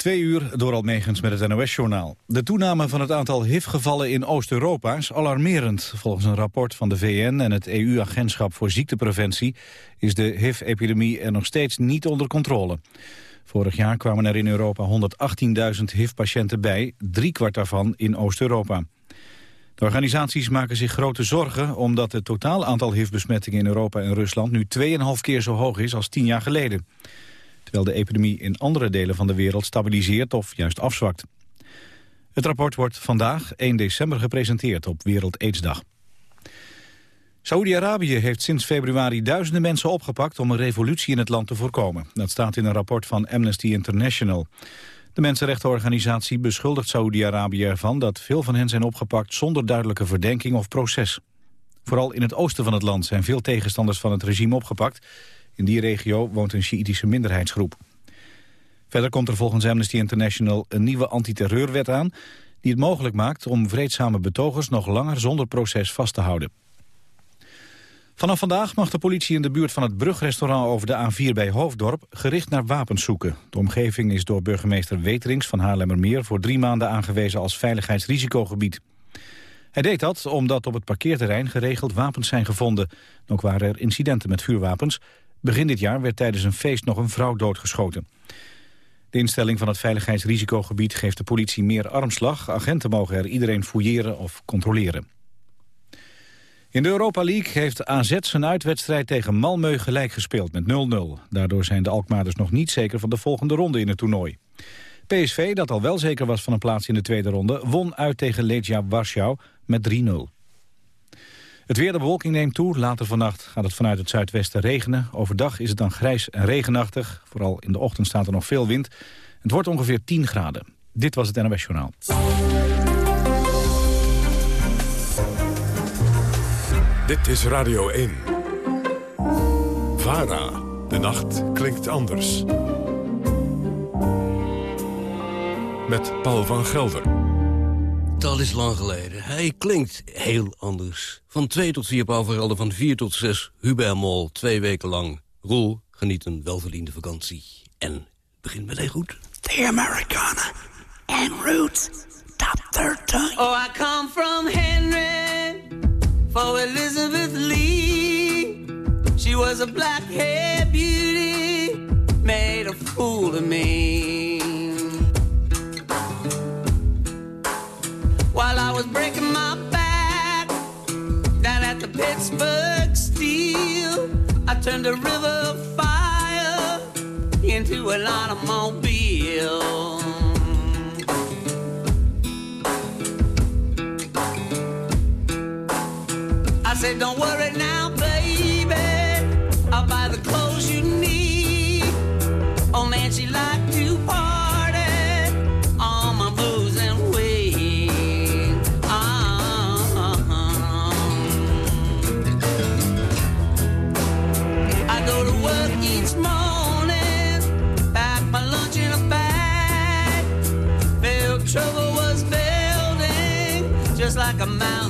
Twee uur door Almegens met het NOS-journaal. De toename van het aantal HIV-gevallen in Oost-Europa is alarmerend. Volgens een rapport van de VN en het EU-agentschap voor ziektepreventie... is de HIV-epidemie er nog steeds niet onder controle. Vorig jaar kwamen er in Europa 118.000 HIV-patiënten bij, driekwart daarvan in Oost-Europa. De organisaties maken zich grote zorgen omdat het totaal aantal HIV-besmettingen in Europa en Rusland nu 2,5 keer zo hoog is als tien jaar geleden terwijl de epidemie in andere delen van de wereld stabiliseert of juist afzwakt. Het rapport wordt vandaag, 1 december, gepresenteerd op Wereld Aidsdag. Saoedi-Arabië heeft sinds februari duizenden mensen opgepakt om een revolutie in het land te voorkomen. Dat staat in een rapport van Amnesty International. De mensenrechtenorganisatie beschuldigt Saoedi-Arabië ervan dat veel van hen zijn opgepakt zonder duidelijke verdenking of proces. Vooral in het oosten van het land zijn veel tegenstanders van het regime opgepakt in die regio woont een Sjiïtische minderheidsgroep. Verder komt er volgens Amnesty International een nieuwe antiterreurwet aan... die het mogelijk maakt om vreedzame betogers nog langer zonder proces vast te houden. Vanaf vandaag mag de politie in de buurt van het brugrestaurant over de A4 bij Hoofddorp gericht naar wapens zoeken. De omgeving is door burgemeester Weterings van Haarlemmermeer voor drie maanden aangewezen als veiligheidsrisicogebied. Hij deed dat omdat op het parkeerterrein geregeld wapens zijn gevonden. Ook waren er incidenten met vuurwapens, Begin dit jaar werd tijdens een feest nog een vrouw doodgeschoten. De instelling van het veiligheidsrisicogebied geeft de politie meer armslag. Agenten mogen er iedereen fouilleren of controleren. In de Europa League heeft AZ zijn uitwedstrijd tegen Malmö gelijk gespeeld met 0-0. Daardoor zijn de Alkmaarders nog niet zeker van de volgende ronde in het toernooi. PSV, dat al wel zeker was van een plaats in de tweede ronde... won uit tegen Legia Warschau met 3-0. Het weer, de bewolking neemt toe. Later vannacht gaat het vanuit het zuidwesten regenen. Overdag is het dan grijs en regenachtig. Vooral in de ochtend staat er nog veel wind. Het wordt ongeveer 10 graden. Dit was het NOS Journaal. Dit is Radio 1. VARA. De nacht klinkt anders. Met Paul van Gelder. Dat is lang geleden. Hij klinkt heel anders. Van 2 tot 4 Pauverhelden, van 4 tot 6 Hubert Mol, twee weken lang. Roel geniet een welverdiende vakantie. En begin meteen goed. The Americana en Roots, top 13. Oh, I come from Henry for Elizabeth Lee. She was a black-haired beauty, made a fool of me. While I was breaking my back down at the Pittsburgh Steel. I turned a river of fire into an automobile. I said, Don't worry now, a mountain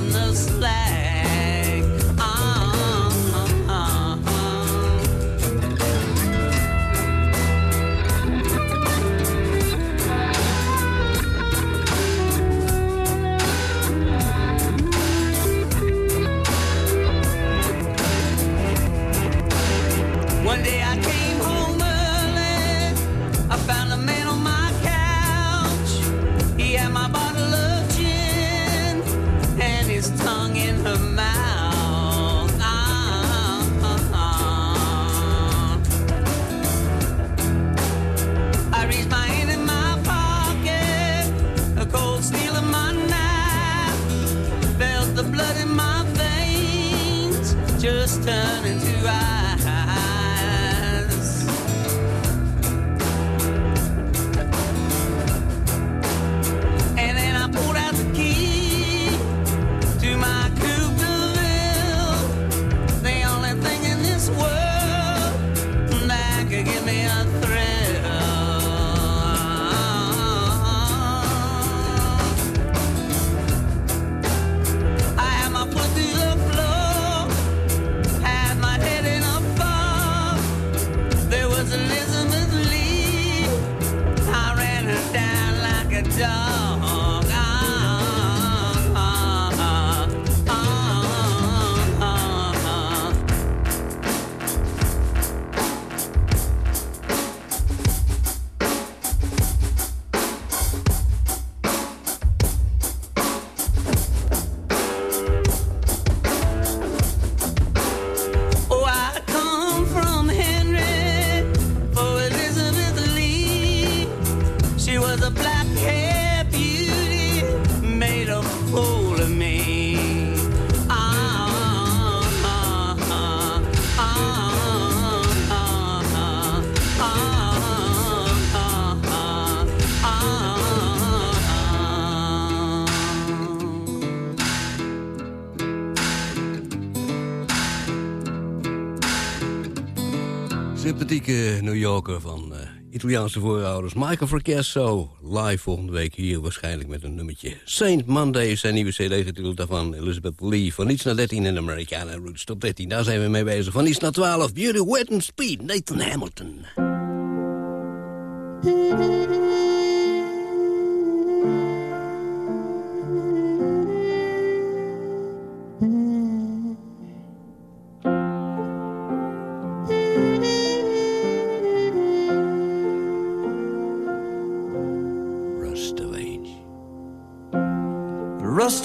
Sympathieke New Yorker van eh, Italiaanse voorouders. Michael Fracasso, live volgende week hier waarschijnlijk met een nummertje. Saint Monday, zijn nieuwe cd getiteld daarvan. Elizabeth Lee, van iets naar 13 in Americana Roots top 13. Daar zijn we mee bezig. Van iets naar 12, Beauty, Wet and Speed, Nathan Hamilton.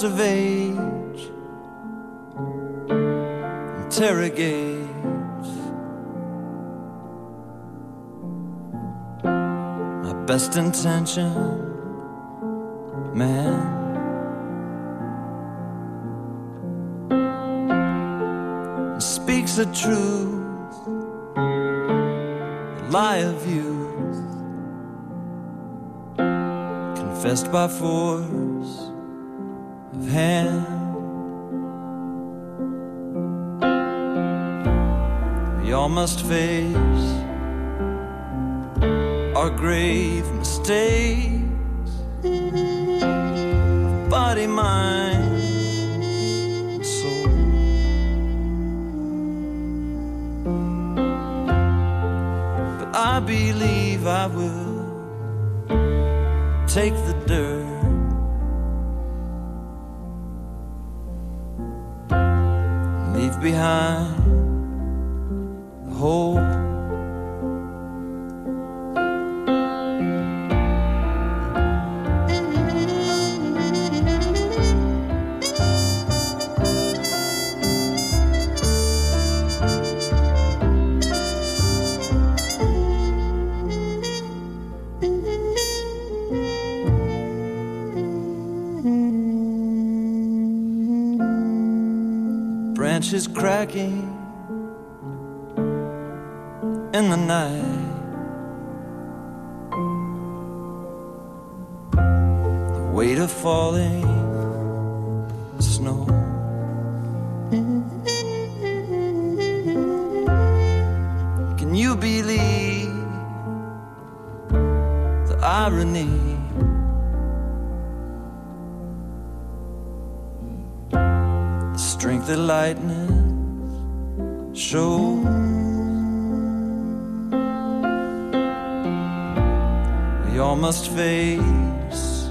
Of age. Interrogates my best intention, man. Speaks the truth, the lie of youth, confessed by force hand. We all must face our grave mistakes body, mind, soul. But I believe I will take the dirt. Leave behind the branches cracking in the night. The weight of falling The lightning shows. We all must face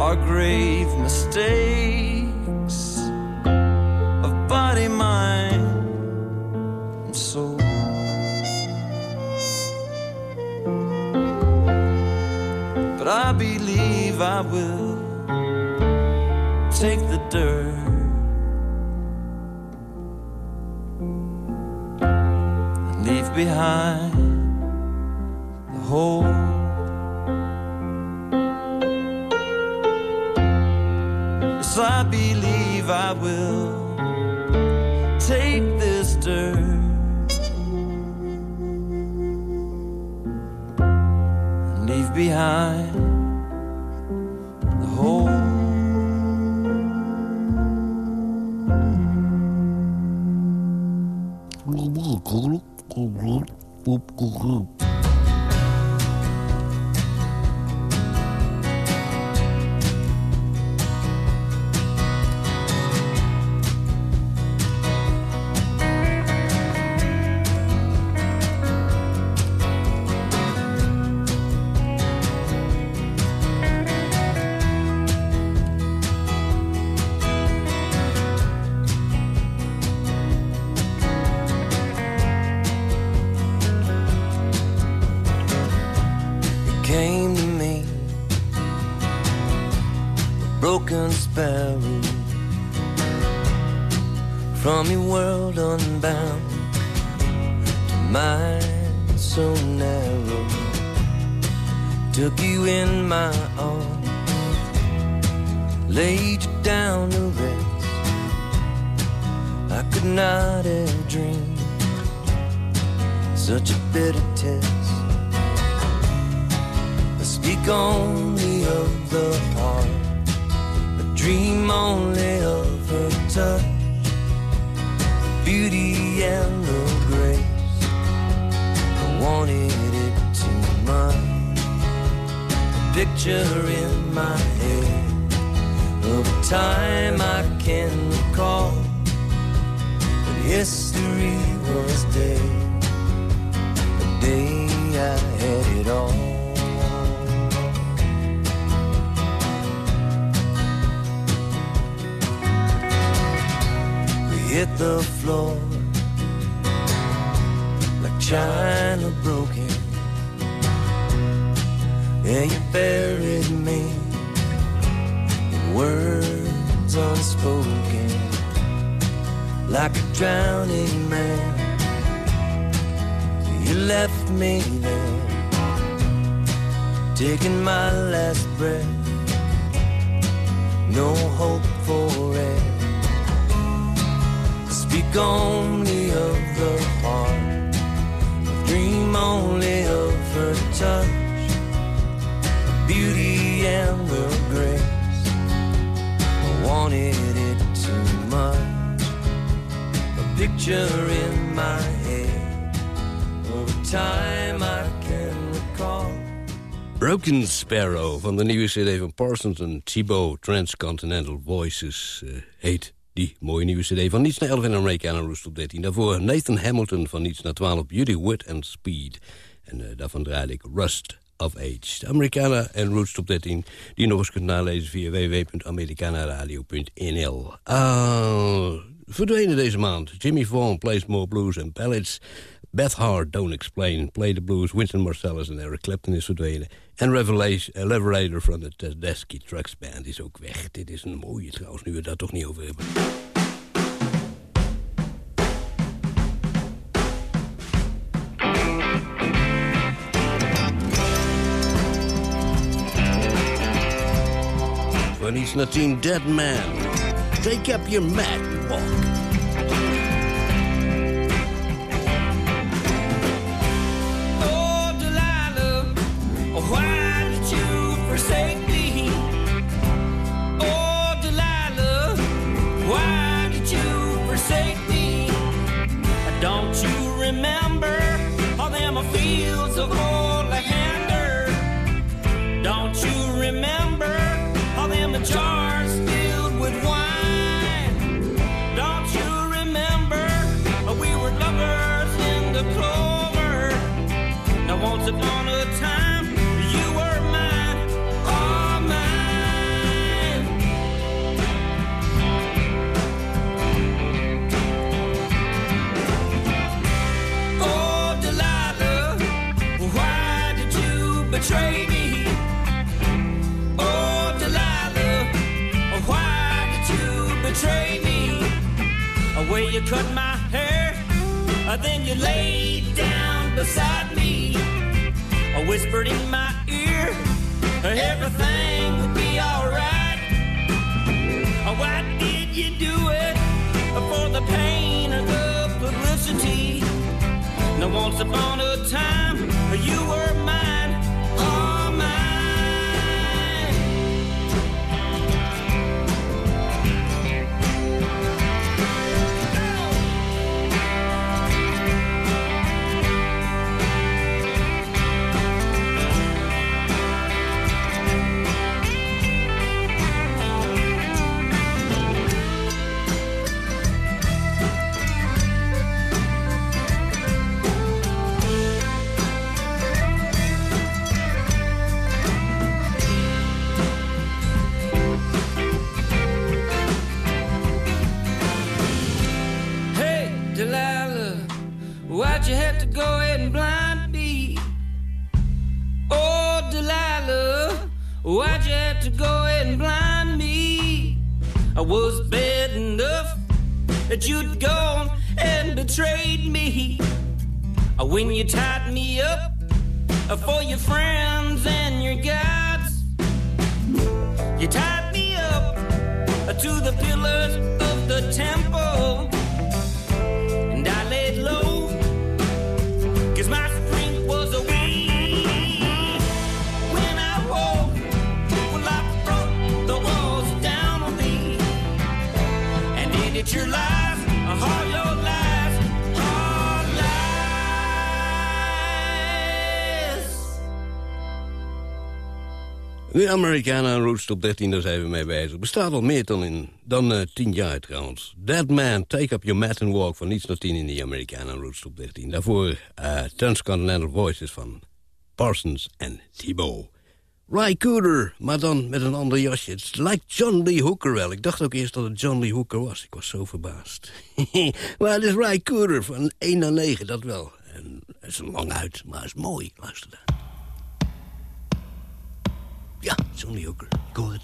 our grave mistakes of body, mind, and soul. But I believe I will take will take this dirt. and Leave behind the whole it all. We hit the floor like china broken. Yeah, you buried me in words unspoken, like a drowning man. You left me there, taking my last breath. No hope for it. Speak only of the heart, dream only of her touch, beauty and the grace. I wanted it too much. A picture in my head of a time I can. Broken Sparrow van de nieuwe cd van Parsons en Thibaut Transcontinental Voices eh, heet die mooie nieuwe cd van Niets naar 11 en Americana Roost op 13. Daarvoor Nathan Hamilton van Niets naar 12, Beauty, Wit and Speed. En eh, daarvan draaide ik Rust of Age. Americana en Roots op 13, die je nog eens kunt nalezen via www.americanaradio.nl. Ah, verdwenen deze maand. Jimmy Vaughan plays more blues and ballads. Beth Hart, Don't Explain, Play the Blues, Winston Marsalis en Eric Clapton is verdwenen. En Revelation, Revelator van de Tedeschi Trucks Band is ook weg. Dit is een mooie trouwens, nu we daar toch niet over hebben. When he's not Dead Man, take up your mat walk. You cut my hair, uh, then you laid down beside me, I whispered in my ear, uh, everything will be alright. Uh, why did you do it? For the pain of the publicity. Now once upon a time, you were I was bad enough that you'd gone and betrayed me. Uh, when you tied me up uh, for your friends and your gods, you tied me up uh, to the pillars of the temple. De Americana Roots Top 13, daar zijn we mee bezig. Bestaat al meer dan, in, dan eh, tien jaar trouwens. Dead Man, Take Up Your Mat and Walk van niets naar tien in de Americana Roots Top 13. Daarvoor uh, Transcontinental Voices van Parsons en Thibault. Ry Cooder, maar dan met een ander jasje. Het lijkt John Lee Hooker wel. Ik dacht ook eerst dat het John Lee Hooker was. Ik was zo verbaasd. maar het is Ry Cooder van 1 naar 9, dat wel. En het is een lang uit, maar het is mooi. Luister daar. Ja, it's only Hooker. Ik hoor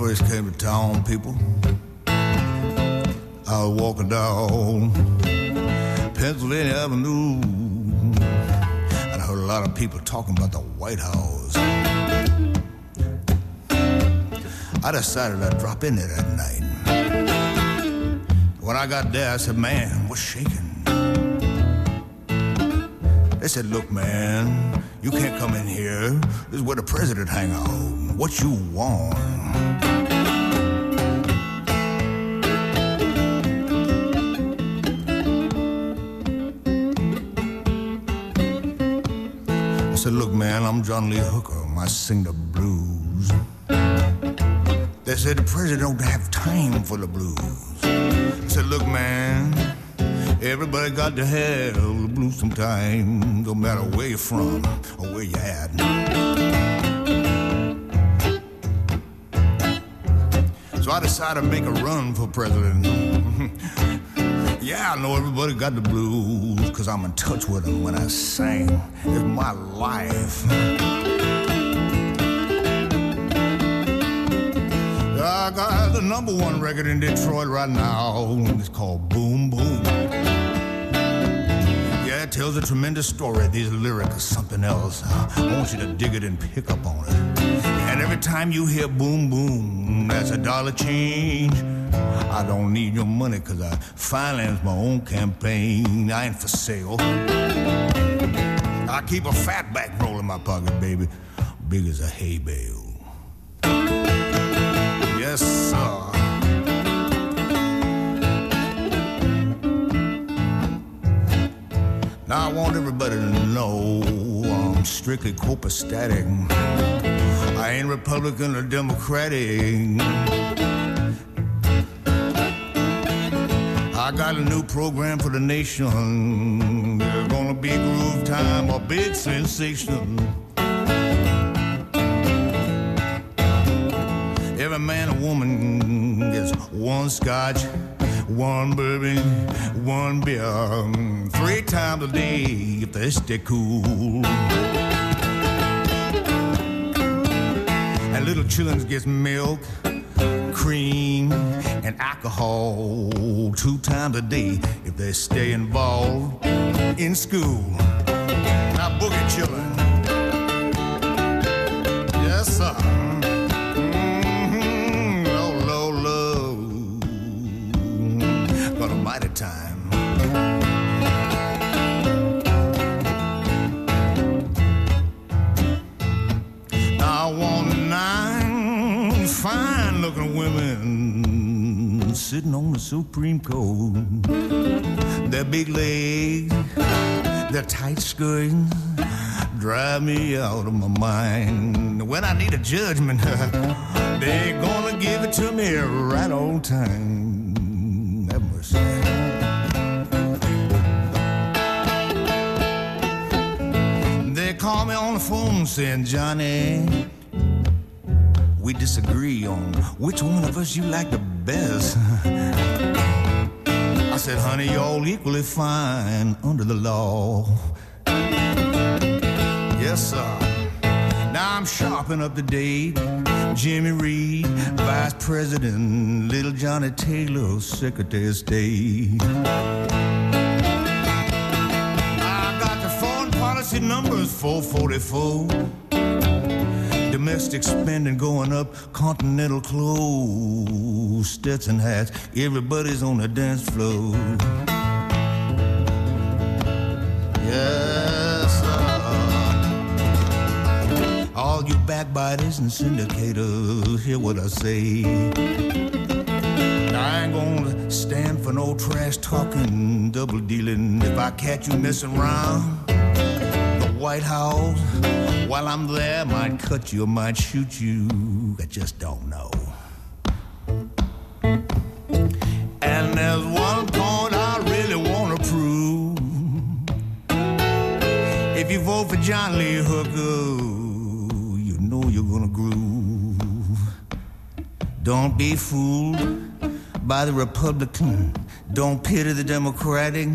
first came to town, people, I was walking down Pennsylvania Avenue, and I heard a lot of people talking about the White House. I decided I'd drop in there that night. When I got there, I said, Man, what's shaking? They said, Look, man, you can't come in here. This is where the president hang out. What you want? I said, Look, man, I'm John Lee Hooker. I sing the blues. They said the president don't have time for the blues. I said, Look, man, everybody got to have the blues sometime, no matter where you're from or where you're at. Decided to make a run for president. yeah, I know everybody got the blues, because I'm in touch with them when I sing. It's my life. I got the number one record in Detroit right now. It's called Boom Boom. Tells a tremendous story. These lyrics are something else. I want you to dig it and pick up on it. And every time you hear boom boom, that's a dollar change. I don't need your money because I finance my own campaign. I ain't for sale. I keep a fat back roll in my pocket, baby, big as a hay bale. Yes, sir. Now I want everybody to know I'm strictly copacetic. I ain't Republican or Democratic. I got a new program for the nation. There's gonna be groove time, a big sensation. Every man and woman gets one scotch, one bourbon, one beer, three times a day if they stay cool. And little children gets milk, cream, and alcohol two times a day if they stay involved in school. Now boogie children. Sitting on the Supreme Court. Their big legs, their tight skirts, drive me out of my mind. When I need a judgment, they're gonna give it to me right on time. They call me on the phone saying, Johnny, we disagree on which one of us you like the best. I said, honey, you're all equally fine under the law. Yes, sir. Now I'm sharpening up the date. Jimmy Reed, Vice President, Little Johnny Taylor, Secretary of State. I got the foreign policy numbers 444. Domestic spending going up, continental clothes, Stetson hats, everybody's on the dance floor. Yes, sir. All you backbiters and syndicators, hear what I say. I ain't gonna stand for no trash talking, double dealing. If I catch you messing around White House, while I'm there, might cut you, or might shoot you. I just don't know. And there's one point I really wanna prove. If you vote for John Lee Hooker, you know you're gonna groove. Don't be fooled by the Republican. Don't pity the Democratic.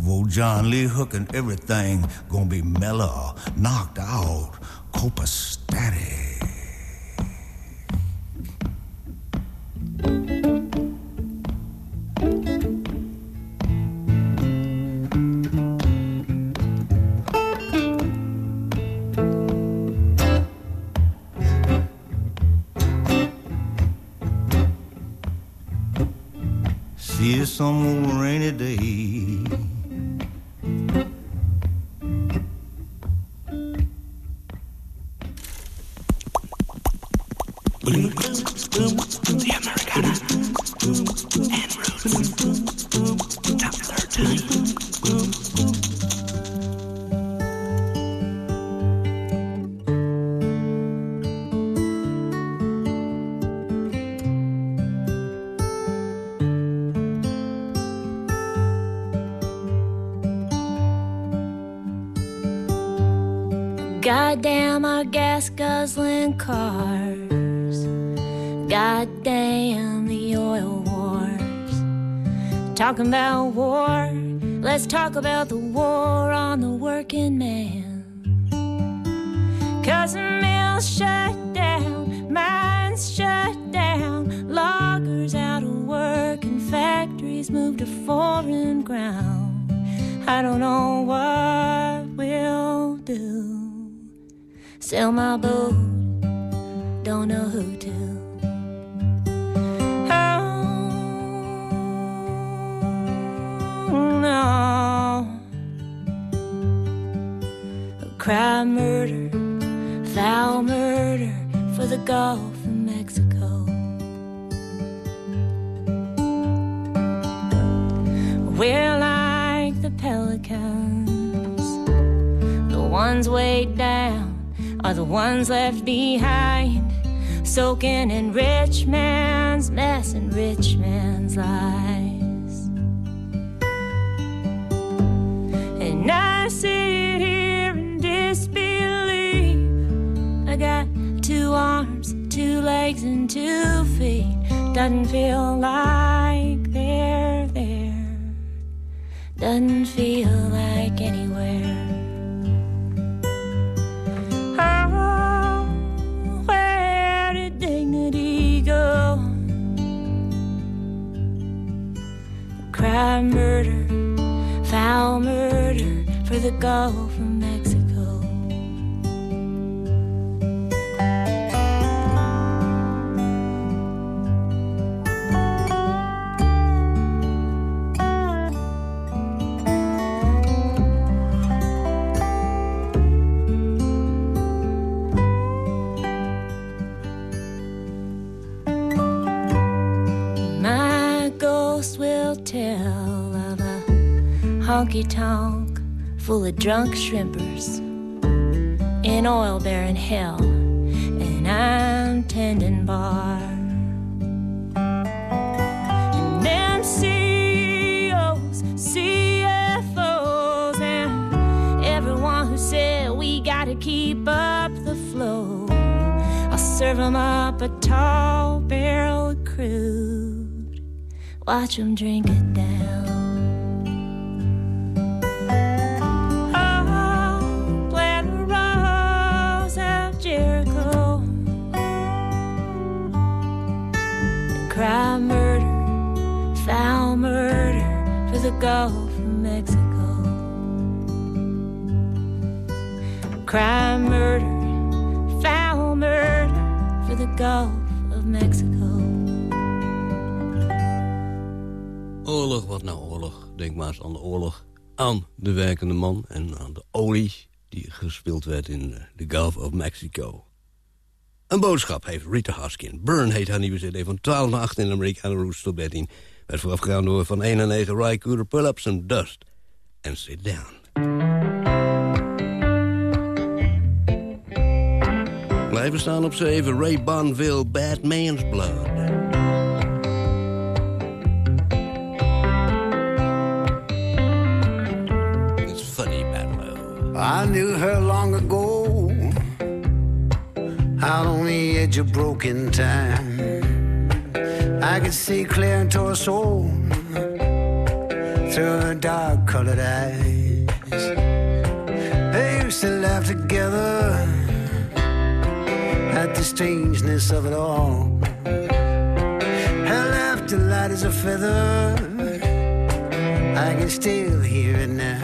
Vote John Lee Hook and everything gonna be mellow, knocked out, copacetic. See you Americana. For the drunk shrimpers in oil bearing hell, and I'm tending bar. And them CFOs, and everyone who said we gotta keep up the flow. I'll serve 'em up a tall barrel of crude. Watch 'em drink it down. Gulf of Mexico. Cry murder, foul murder for the Gulf of Mexico. Oorlog, wat nou oorlog? Denk maar eens aan de oorlog aan de werkende man... en aan de olie die gespeeld werd in de Gulf of Mexico. Een boodschap heeft Rita Haskin. Burn heet haar nieuwe cd van 12 naar 8 in de Amerikaanse Roots Top 13. Werd voorafgegaan door van 1 naar 9 Ry Cooder, Pull-Ups and Dust. En Sit Down. Blijven staan op 7 Ray Bonville, Bad Man's Blood. It's funny, Battle. I knew her long ago, out on the edge of broken time. I could see clear into her soul through her dark colored eyes. They used to laugh together at the strangeness of it all. Her laughter light as a feather, I can still hear it now.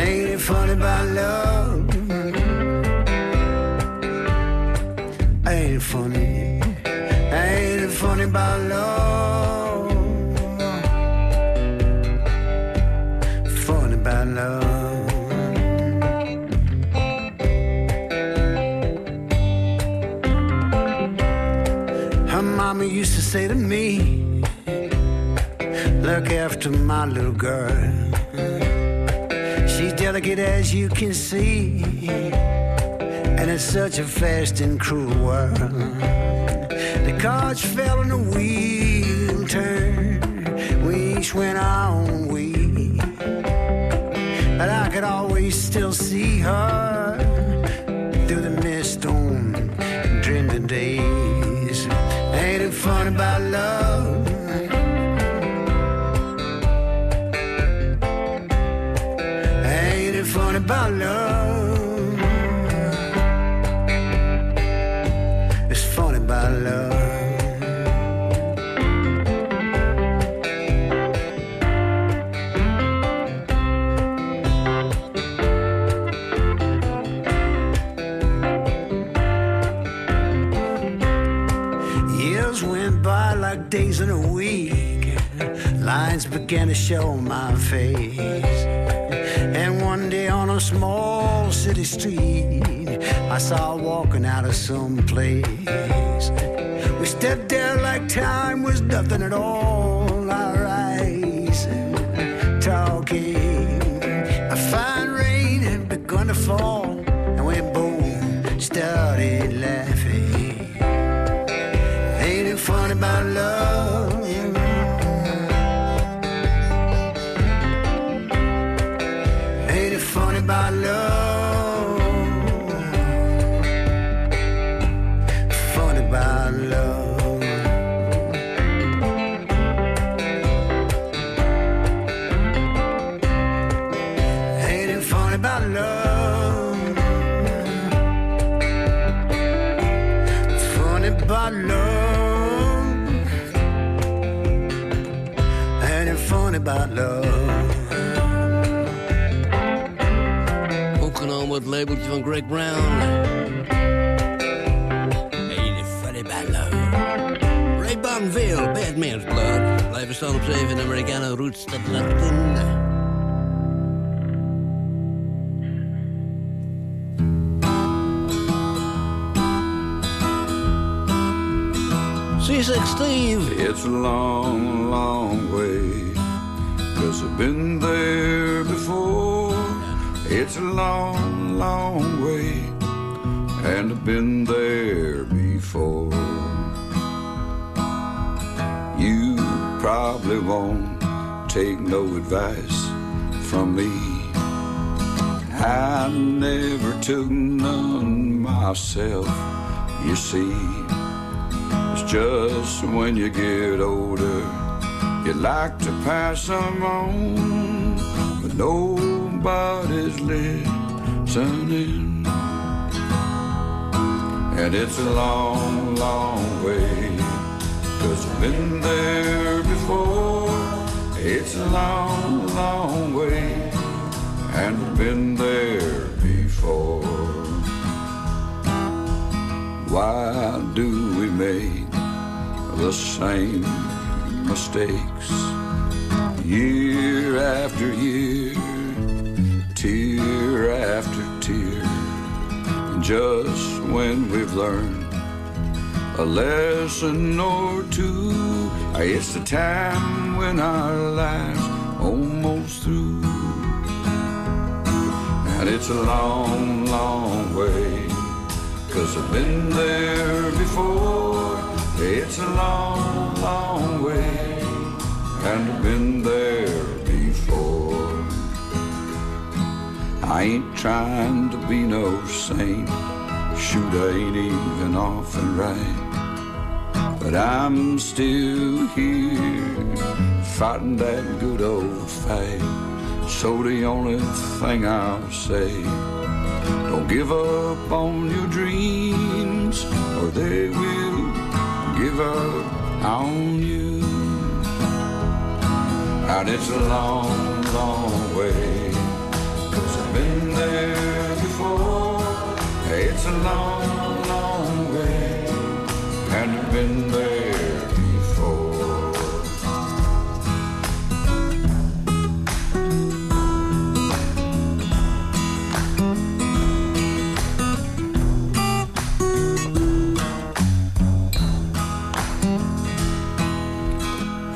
Ain't it funny about love? Ain't it funny? Say to me, Look after my little girl. She's delicate as you can see, and it's such a fast and cruel world. The cards fell and the wheel turned. We each went our own way, but I could always still see her about love? Ain't it funny about love? Began to show my face. And one day on a small city street, I saw her walking out of some place. We stepped there like time was nothing at all. Labeltje van Greg Brown. Funny about? Ray Bonneville, Blood. Blijven staan op 7 in de Americana Roots Top 13. C6 Steve. It's a long, long way. Cause I've been there before. It's a long, long way, and I've been there before. You probably won't take no advice from me. I never took none myself, you see. It's just when you get older, you like to pass them on, but nobody's listening. And it's a long, long way, cause I've been there before. It's a long, long way, and I've been there before. Why do we make the same mistakes year after year, tear after tear? And just when we've learned a lesson or two, it's the time when our lives almost through. And it's a long, long way, cause I've been there before. It's a long, long way, and I've been there I ain't trying to be no saint, shoot, I ain't even often right. But I'm still here, fighting that good old fight. So the only thing I'll say, don't give up on your dreams, or they will give up on you. And it's a long, long way, a long, long way, and I've been there before.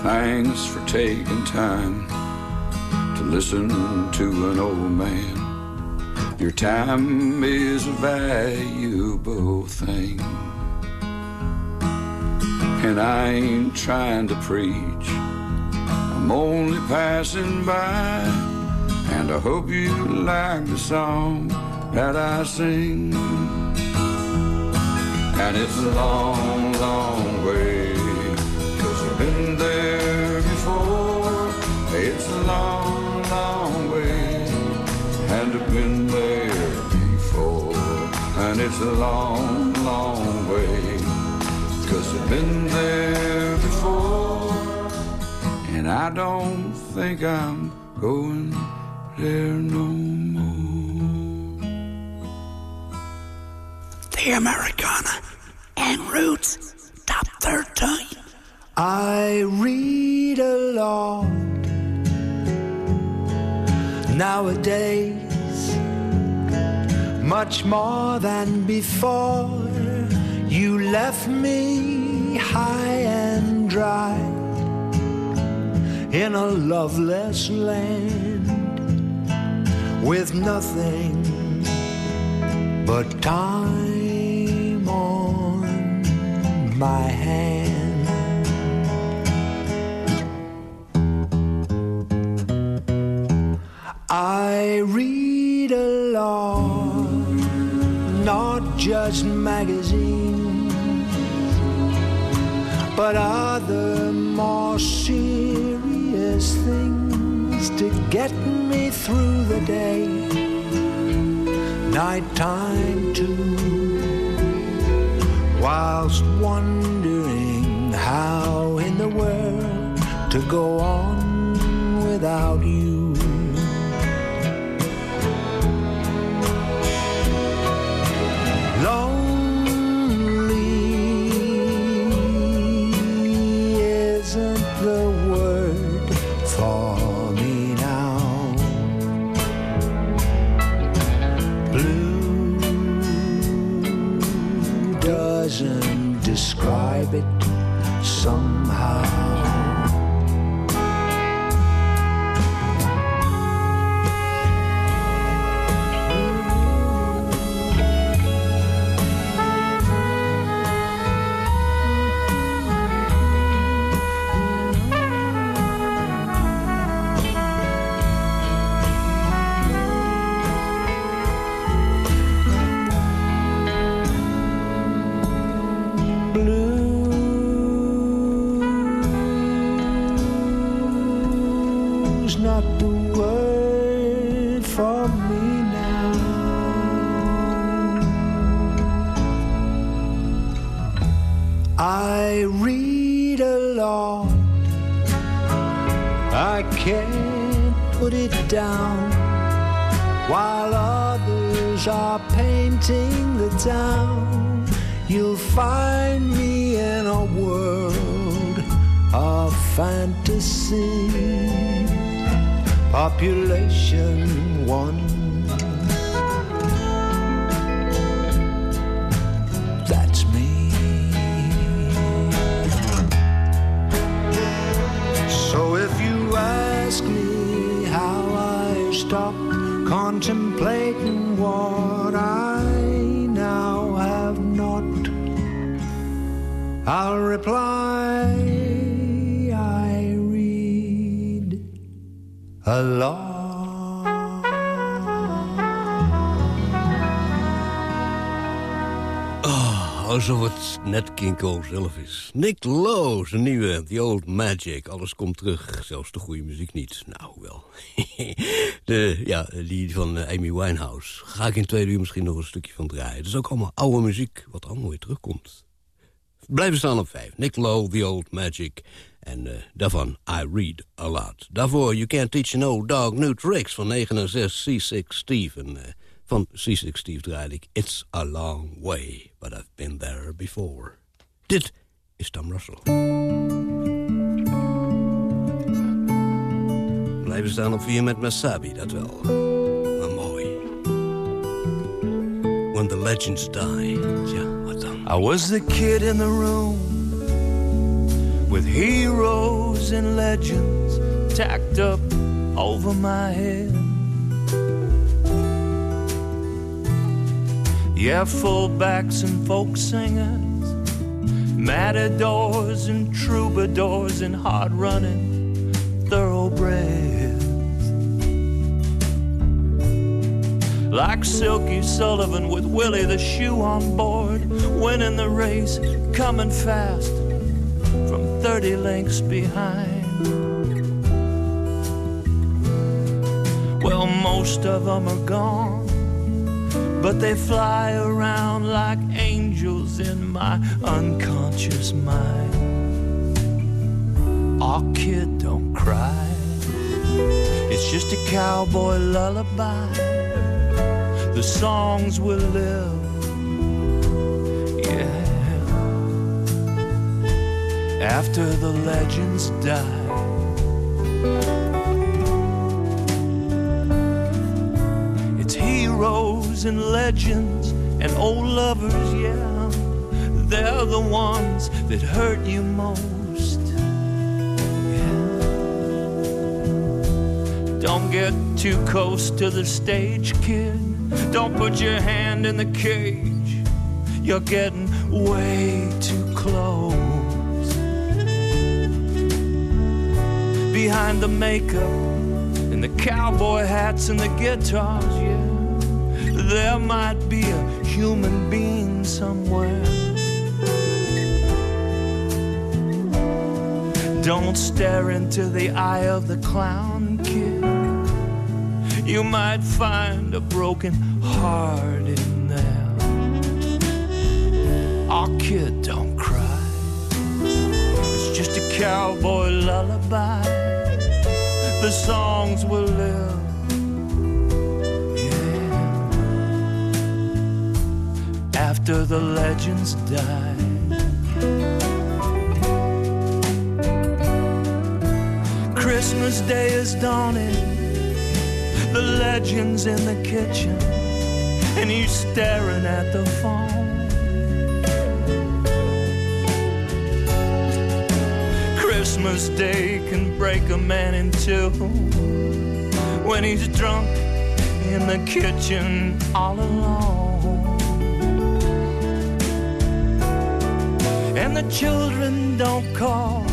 Thanks for taking time to listen to an old man. Your time is a valuable thing. And I ain't trying to preach, I'm only passing by. And I hope you like the song that I sing. And it's a long, long way, cause I've been there before. It's a long, long way, and I've been it's a long, long way, cause I've been there before. And I don't think I'm going there no more. The Americana and Roots Top 13. I read a lot nowadays, much more than before. You left me high and dry in a loveless land with nothing but time on my hand. I read a lot, not just magazines, but other more serious things to get me through the day. Nighttime too, whilst wondering how in the world to go on without you. not the word for me now. I read a lot, I can't put it down. While others are painting the town, you'll find me in a world of fantasy. Population one. That's me. So if you ask me how I stopped contemplating what I now have not, I'll reply a lot. Alsof het net Kinko zelf is. Nick Lowe, zijn nieuwe The Old Magic. Alles komt terug, zelfs de goede muziek niet. Nou, wel. de, ja, die van eh, Amy Winehouse. Ga ik in twee uur misschien nog een stukje van draaien. Het is ook allemaal oude muziek, wat allemaal weer terugkomt. Blijven staan op vijf. Nick Lowe, The Old Magic. En uh, daarvan I Read A Lot. Daarvoor You Can't Teach an Old Dog New Tricks van 9 en 6 C6 Steve. En, uh, van C6 Steve draaide ik It's a Long Way, but I've been there before. Dit is Tom Russell. Blijven staan op vier met Masabi, dat wel. Maar mooi. When the legends die. Tja, wat dan? I was the kid in the room with heroes and legends tacked up over my head. Yeah, fullbacks and folk singers, matadors and troubadours and hard running thoroughbreds. Like Silky Sullivan with Willie the Shoe on board, winning the race, coming fast 30 lengths behind. Well, most of them are gone, but they fly around like angels in my unconscious mind. Aw, kid, don't cry. It's just a cowboy lullaby. The songs will live, After the legends die. It's heroes and legends and old lovers, yeah. They're the ones that hurt you most. Don't get too close to the stage, kid. Don't put your hand in the cage. You're getting way too close. Behind the makeup and the cowboy hats and the guitars, yeah. There might be a human being somewhere. Don't stare into the eye of the clown, kid. You might find a broken heart in there. Aw, kid, don't cry. It's just a cowboy lullaby. The songs will live. Yeah. After the legends die. Christmas Day is dawning, the legends in the kitchen, and you staring at the phone. Day can break a man in two when he's drunk in the kitchen all alone. And the children don't call,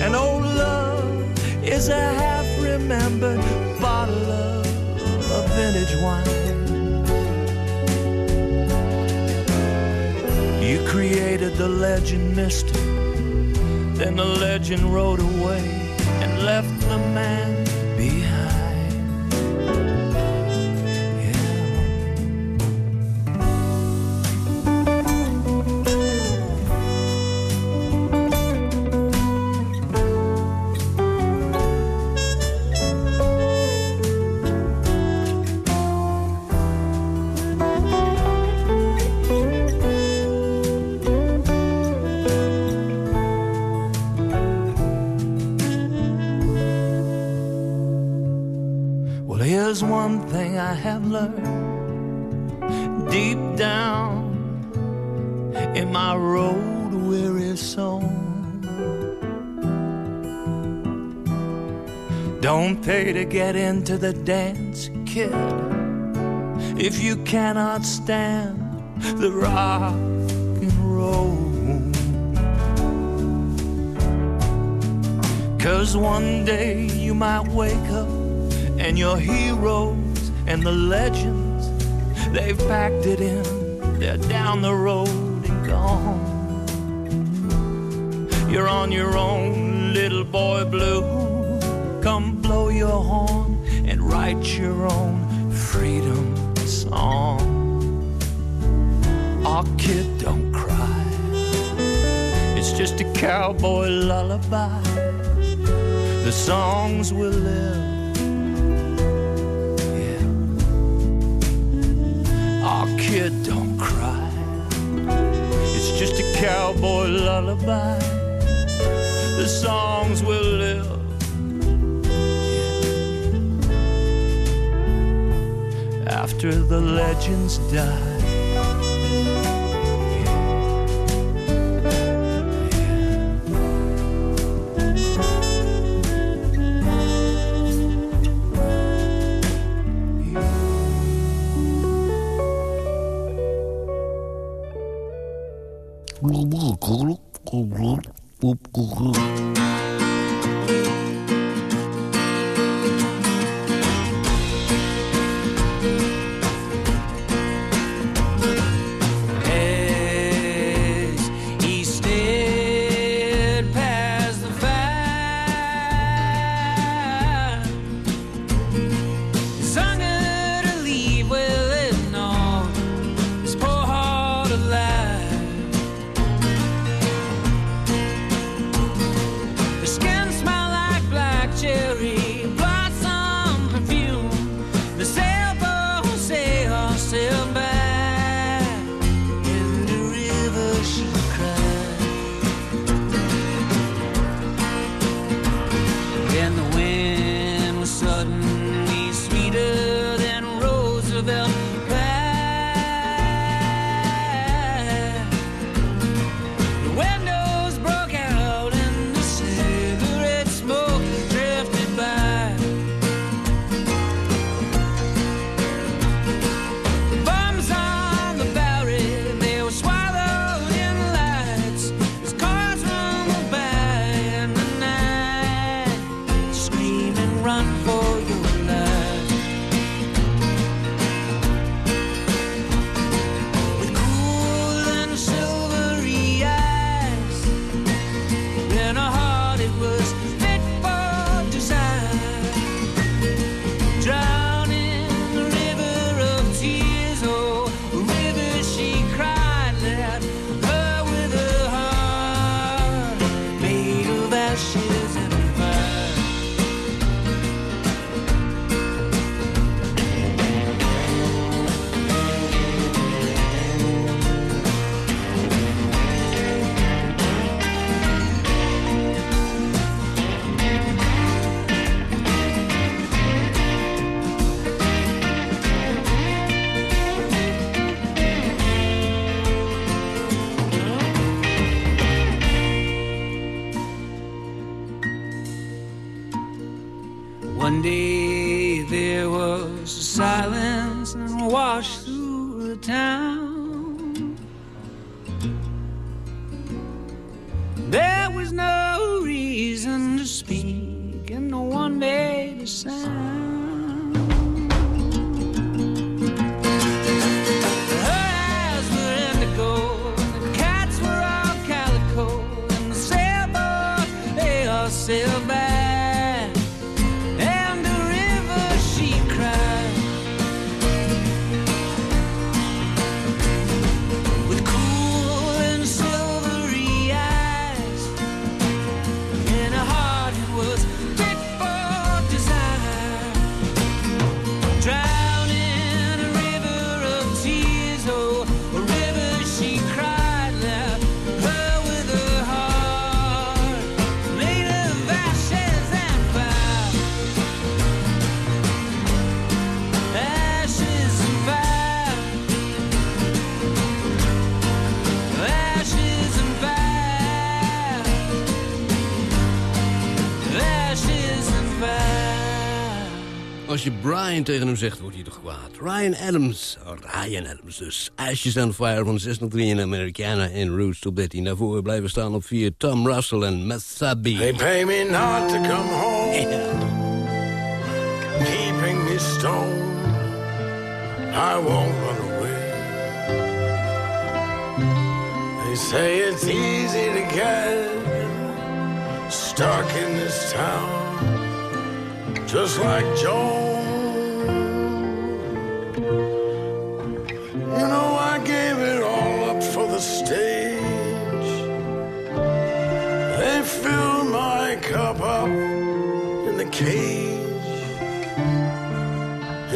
and old love is a half remembered bottle of, of vintage wine. You created the legend, mister. Then the legend rode away and left the man deep down in my road weary soul. Don't pay to get into the dance, kid, if you cannot stand the rock and roll. Cause one day you might wake up and your heroes and the legends, they've packed it in, they're down the road and gone. You're on your own, little boy blue. Come blow your horn and write your own freedom song. Aw, kid, don't cry. It's just a cowboy lullaby. The songs will live. Kid, don't cry. It's just a cowboy lullaby. The songs will live. After the legends die. One day there was a silence Brian tegen hem zegt, wordt hij toch kwaad. Ryan Adams, oh, Ryan Adams dus. Ashes on Fire van 6 3 in Americana en Roots op 13. Daarvoor blijven staan op 4 Tom Russell en Masabi. They pay me not to come home. Keeping me stoned. I won't run away. They say it's easy to get stuck in this town. Just like Joe.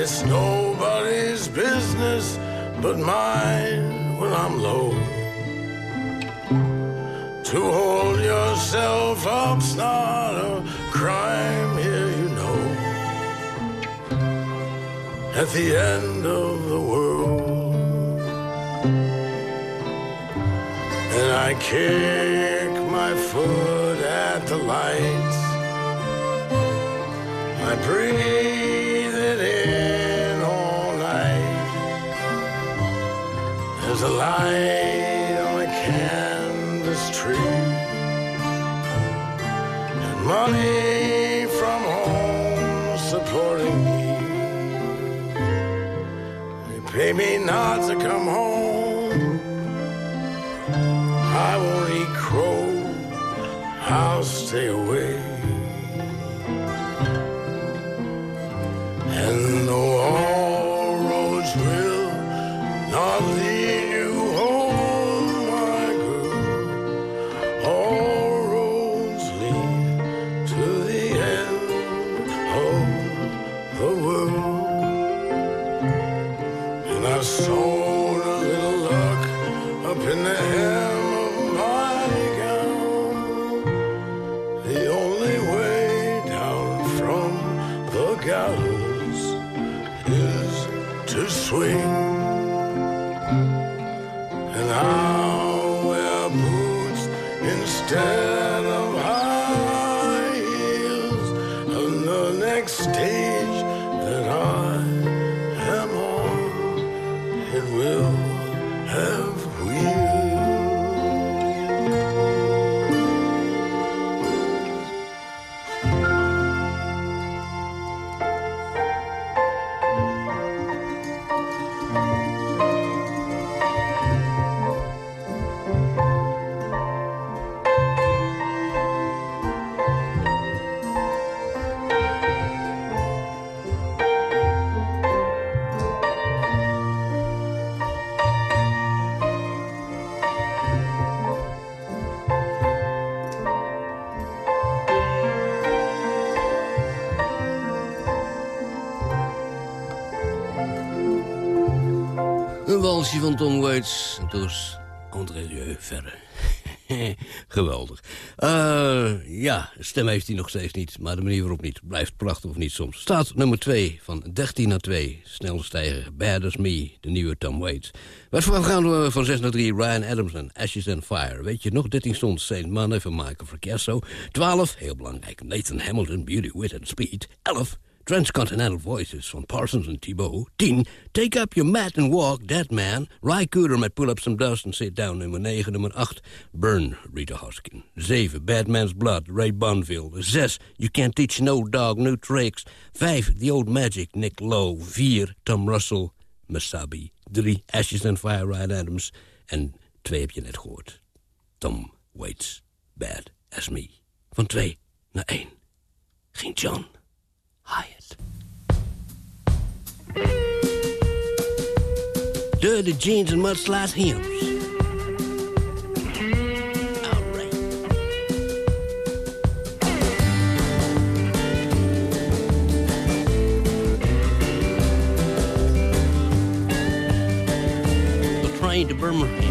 It's nobody's business but mine when I'm low. To hold yourself up's not a crime here, you know. At the end of the world. And I kick my foot at the lights. I breathe There's a light on a canvas tree. And money from home supporting me. They pay me not to come home. I won't eat crow. I'll stay away. En dus André Rieu verder. Geweldig. Eh, ja, stem heeft hij nog steeds niet, maar de manier waarop niet. Blijft prachtig of niet soms. Staat nummer 2 van 13 naar 2. Snel stijger. Bad as Me, de nieuwe Tom Waits. Wat voor gaan we van 6 naar 3? Ryan Adams en Ashes and Fire. Weet je nog? 13 stond Saint Money van Michael Fracasso. 12, heel belangrijk, Nathan Hamilton, Beauty, Wit and Speed. 11, Transcontinental Voices van Parsons en Thibault. 10. Take up your mat and walk, Dead Man. Ry Cooder met Pull Up Some Dust and Sit Down. Nummer 9. Nummer 8. Burn, Rita Hoskin. 7. Bad Man's Blood, Ray Bonville. 6. You Can't Teach No Dog New Tricks. 5. The Old Magic, Nick Lowe. 4. Tom Russell, Masabi. 3. Ashes and Fire, Ryan Adams. En 2 heb je net gehoord. Tom Waits, Bad As Me. Van 2 naar 1 ging John Hyatt. Dirty jeans and mudslide hymns. To Birmingham.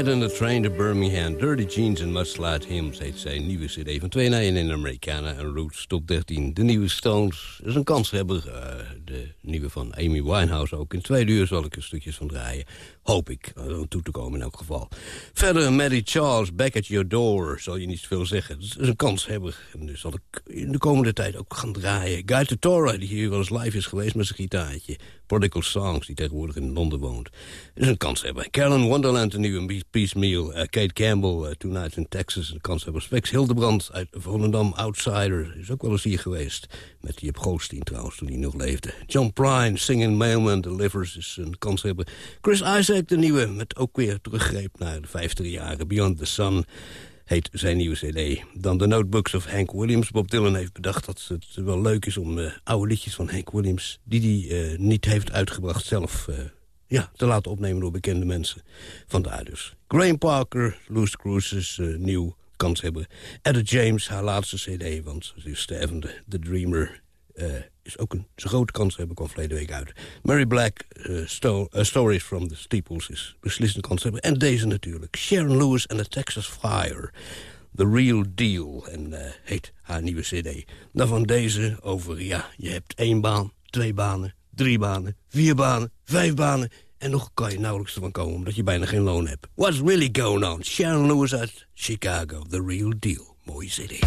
Hyde en The Train to Birmingham. Dirty Jeans and Mudslide Hymns heet zijn nieuwe cd van 2 naar 1 in de Amerikanen en Roots top 13. De nieuwe Stones is een kanshebber. eh de nieuwe van Amy Winehouse ook. In twee uur zal ik er stukjes van draaien. Hoop ik eh, om toe te komen in elk geval. Verder Maddie Charles, Back at Your Door. Zal je niet veel zeggen. Het is een kanshebber. En dus zal ik in de komende tijd ook gaan draaien. Guy Tortora, die hier wel eens live is geweest met zijn gitaartje. Prodigal Songs, die tegenwoordig in Londen woont. is een kanshebber. Carolyn Wonderland, een nieuwe piecemeal. Eh, Kate Campbell, uh, Two Nights in Texas, een kanshebber. Spex Hildebrand uit Volendam, Outsider. Is ook wel eens hier geweest. Met Jip Goosteen trouwens, toen hij nog leefde. John Prine, Singing Mailman Delivers, is een kanshebber. Chris Isaac, de nieuwe, met ook weer teruggreep naar de 50 jaren. Beyond the Sun heet zijn nieuwe cd. Dan de Notebooks of Hank Williams. Bob Dylan heeft bedacht dat het wel leuk is om uh, oude liedjes van Hank Williams... die hij uh, niet heeft uitgebracht zelf uh, ja, te laten opnemen door bekende mensen. Vandaar dus. Graham Parker, Loose Cruises, nieuw kans hebben. Etta James, haar laatste cd, want ze is stervende. The Dreamer is ook een grote kans hebben, kwam verleden week uit. Mary Black, sto Stories from the Steeples is beslissende kans hebben. En deze natuurlijk, Sharon Lewis en the Texas Fire. The Real Deal, en heet haar nieuwe cd. Daarvan deze over, ja, je hebt één baan, twee banen, drie banen, vier banen, vijf banen... en nog kan je nauwelijks ervan komen, omdat je bijna geen loon hebt. What's really going on? Sharon Lewis uit Chicago, The Real Deal. Mooie cd.